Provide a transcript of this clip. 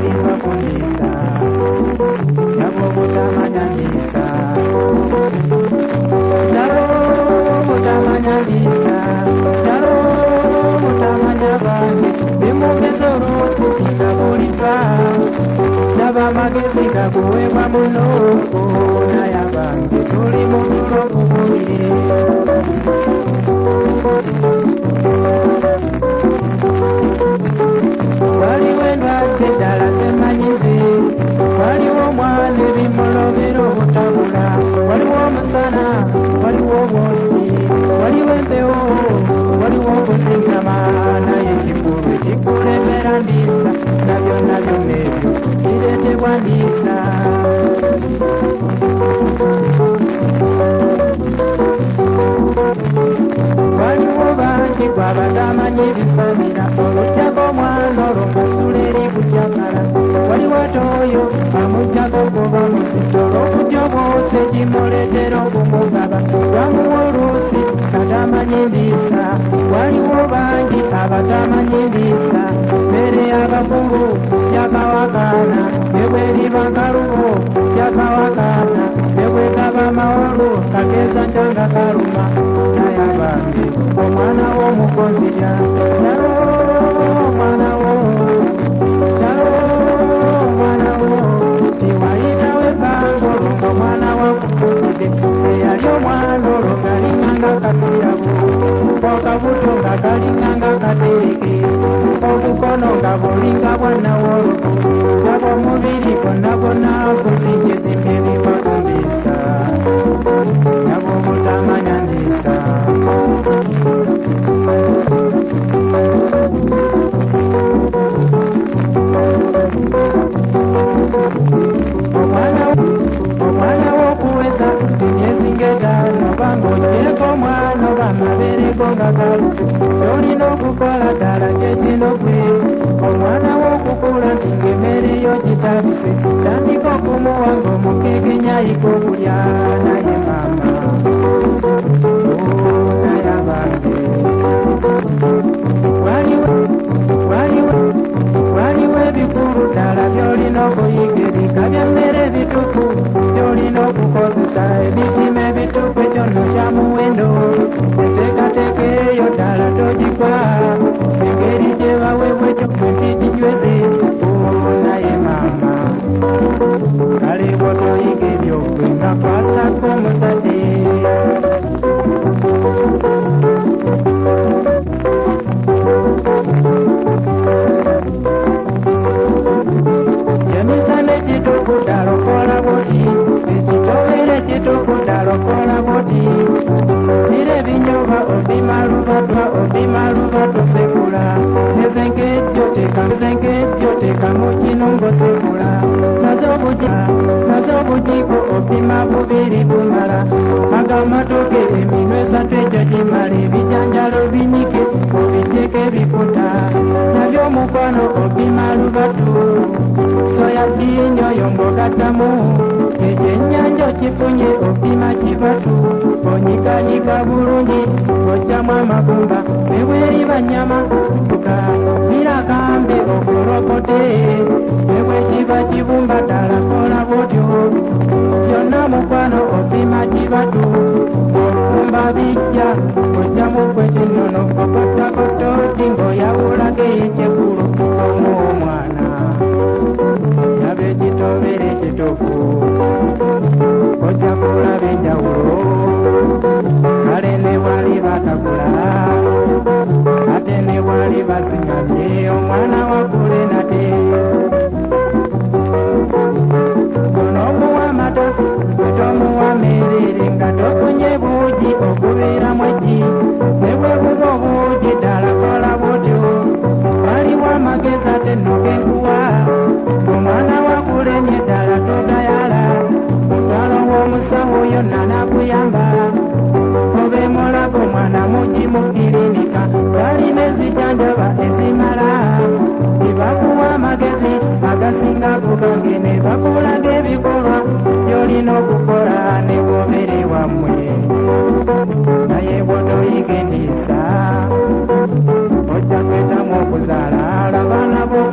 bimavunisa nabo butamanyanisa nabo butamanyanisa nabo butamanya bange bimugeza oluusi tingabulipaawo naba waliwo obwosi waliwo empewo waliwo okuzingama naye kikulu ekikulembera ndiisa na byonna byonna ebyo bireetebwa ndiisa. Waliwo bangi gwabatamanyi bisamira olujjako omwana olwo ngasula eri kujakala waliwo ate oyo amujjako kuba muzito olwokutya obwose kimuleetera galinganga katereke obukono nga bulinga bwannawolubu gaba nogaka lusu olina okukola ddala kyekinokwe omwana w'okukula ng'emmere yo gitabise tandika okumuwa ng'omukekenyaiko kulya nazo obuji nazo obujiko obima bubiri bumala agamatoke eminwe esatu egyo gimala ebijanjalo binyike obiteeka ebikuta nabyo omukwano obima lubatu. Soya dini oyo ng'ogattamu ekyo ennyanja okifunye opima kibatu onyikanyiga bulungi ng'ojjamu amagumba ne bweriba nnyama tuka Caravana vou